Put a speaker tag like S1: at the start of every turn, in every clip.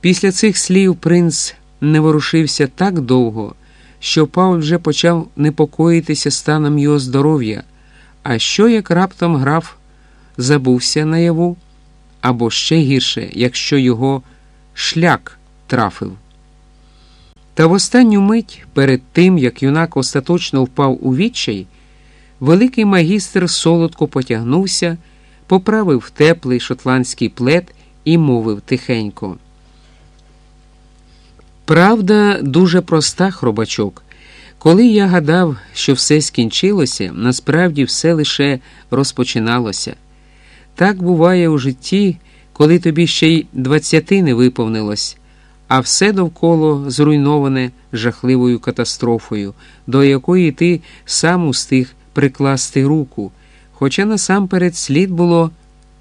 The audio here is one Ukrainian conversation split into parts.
S1: Після цих слів принц не ворушився так довго, що Пауль вже почав непокоїтися станом його здоров'я. А що як раптом граф забувся наяву, або ще гірше, якщо його шлях трафив. Та в останню мить, перед тим як юнак остаточно впав у відчай, великий магістр солодко потягнувся, поправив теплий шотландський плед і мовив тихенько. Правда, дуже проста, хробачок. Коли я гадав, що все скінчилося, насправді все лише розпочиналося. Так буває у житті, коли тобі ще й двадцяти не виповнилось, а все довкола зруйноване жахливою катастрофою, до якої ти сам устиг прикласти руку, хоча насамперед слід було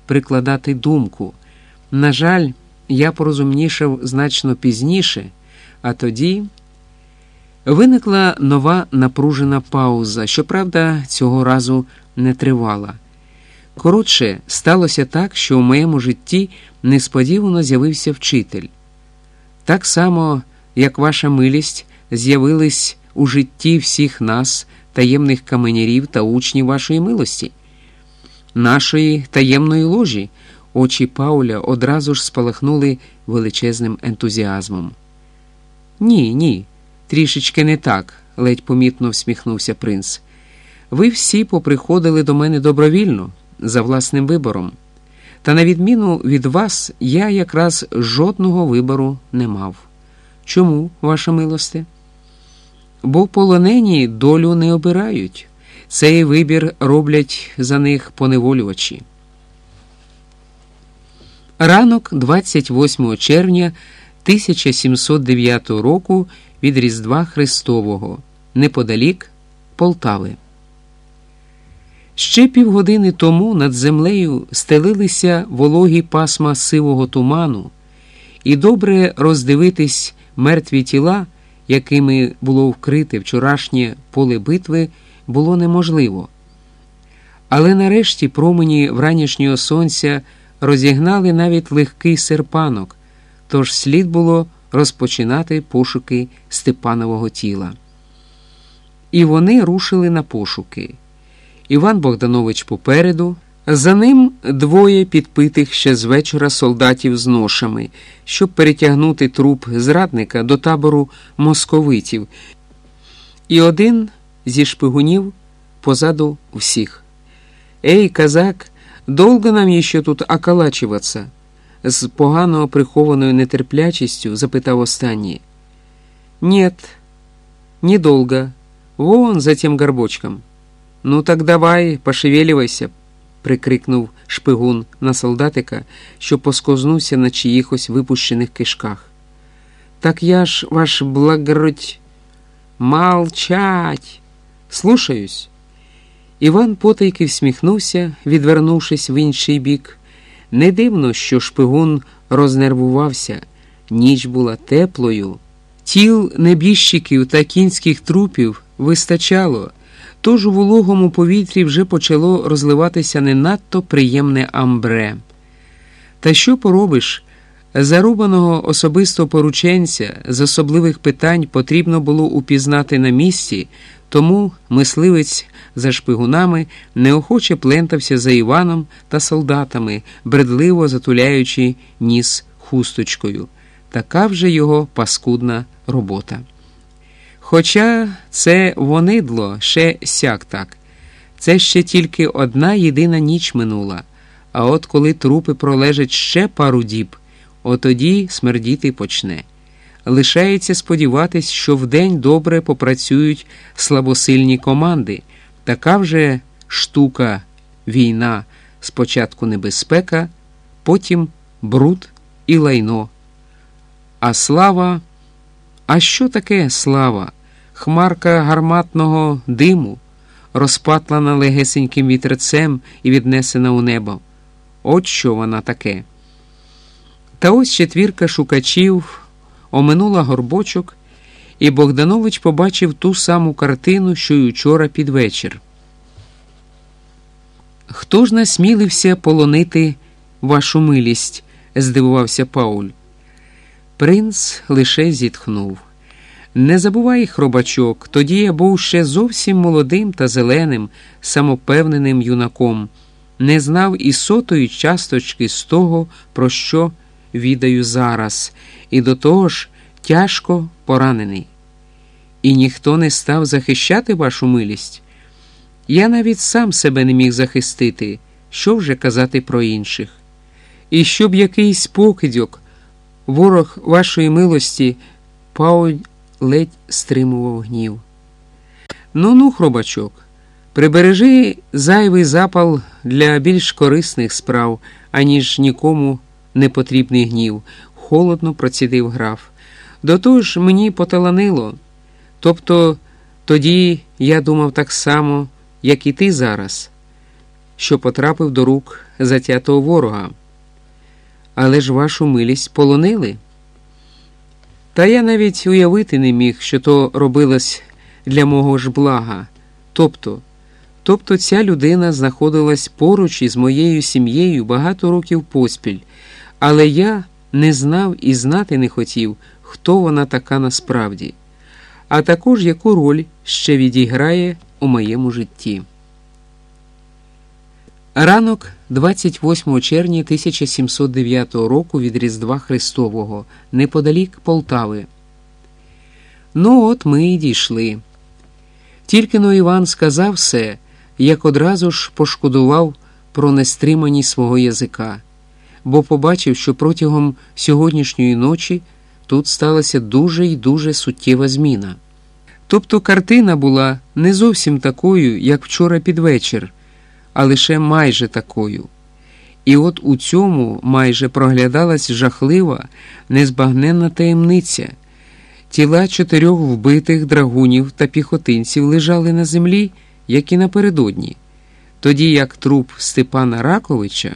S1: прикладати думку. На жаль, я порозумнішав значно пізніше, а тоді. Виникла нова напружена пауза, щоправда, цього разу не тривала. Коротше, сталося так, що в моєму житті несподівано з'явився вчитель. Так само, як ваша милість, з'явились у житті всіх нас, таємних каменярів та учнів вашої милості, нашої таємної ложі, очі Пауля одразу ж спалахнули величезним ентузіазмом. Ні, ні. Трішечки не так, ледь помітно всміхнувся принц. Ви всі поприходили до мене добровільно, за власним вибором. Та на відміну від вас, я якраз жодного вибору не мав. Чому, ваша милосте? Бо полонені долю не обирають. Цей вибір роблять за них поневолювачі. Ранок 28 червня 1709 року від Різдва Христового, неподалік Полтави. Ще півгодини тому над землею стелилися вологі пасма сивого туману, і добре роздивитись мертві тіла, якими було вкрите вчорашнє поле битви, було неможливо. Але нарешті промені вранішнього сонця розігнали навіть легкий серпанок, тож слід було розпочинати пошуки Степанового тіла. І вони рушили на пошуки. Іван Богданович попереду, за ним двоє підпитих ще з вечора солдатів з ношами, щоб перетягнути труп зрадника до табору московитів, і один зі шпигунів позаду всіх. Ей, казак, долго нам еще тут околачиваться? З погано прихованою нетерплячістю запитав останній. Нет, недолго. Вон за тем горбочком. Ну так давай, пошевелювайся, прикрикнув шпигун на солдатика, що поскознувся на чиїхось випущених кишках. Так я ж, ваш благородь, молчать. Слушаюсь. Іван потайки всміхнувся, відвернувшись в інший бік. Не дивно, що шпигун рознервувався, ніч була теплою. Тіл небіжчиків та кінських трупів вистачало, тож у вологому повітрі вже почало розливатися не надто приємне амбре. Та що поробиш? Зарубаного особисто порученця з особливих питань потрібно було упізнати на місці, тому мисливець за шпигунами неохоче плентався за Іваном та солдатами, бредливо затуляючи ніс хусточкою. Така вже його паскудна робота. Хоча це вонидло ще сяк так, це ще тільки одна єдина ніч минула, а от коли трупи пролежать ще пару діб, отоді смердіти почне. Лишається сподіватись, що вдень добре попрацюють слабосильні команди. Така вже штука, війна, спочатку небезпека, потім бруд і лайно. А слава, а що таке слава? Хмарка гарматного диму, розпатлана легесеньким вітерцем і віднесена у небо. От що вона таке. Та ось четвірка шукачів оминула горбочок, і Богданович побачив ту саму картину, що й учора під вечір. Хто ж насмілився полонити вашу милість? здивувався Пауль. Принц лише зітхнув. Не забувай, хробачок, тоді я був ще зовсім молодим та зеленим, самопевненим юнаком, не знав і сотої часточки з того, про що відаю зараз, і до того ж тяжко поранений. І ніхто не став захищати вашу милість. Я навіть сам себе не міг захистити, що вже казати про інших. І щоб якийсь покидьок, ворог вашої милості, Пауль ледь стримував гнів. Ну ну, хробачок, прибережи зайвий запал для більш корисних справ, аніж нікому не потрібний гнів, холодно процідив граф. До того ж мені поталанило. Тобто тоді я думав так само, як і ти зараз, що потрапив до рук затятого ворога. Але ж вашу милість полонили. Та я навіть уявити не міг, що то робилось для мого ж блага. Тобто, тобто ця людина знаходилась поруч із моєю сім'єю багато років поспіль, але я не знав і знати не хотів, хто вона така насправді, а також яку роль ще відіграє у моєму житті. Ранок 28 червня 1709 року від Різдва Христового, неподалік Полтави. Ну, от ми і дійшли. Тільки но Іван сказав все, як одразу ж пошкодував про нестриманість свого язика, бо побачив, що протягом сьогоднішньої ночі тут сталася дуже й дуже суттєва зміна. Тобто картина була не зовсім такою, як вчора під вечір а лише майже такою. І от у цьому майже проглядалась жахлива, незбагненна таємниця. Тіла чотирьох вбитих драгунів та піхотинців лежали на землі, як і напередодні, тоді як труп Степана Раковича.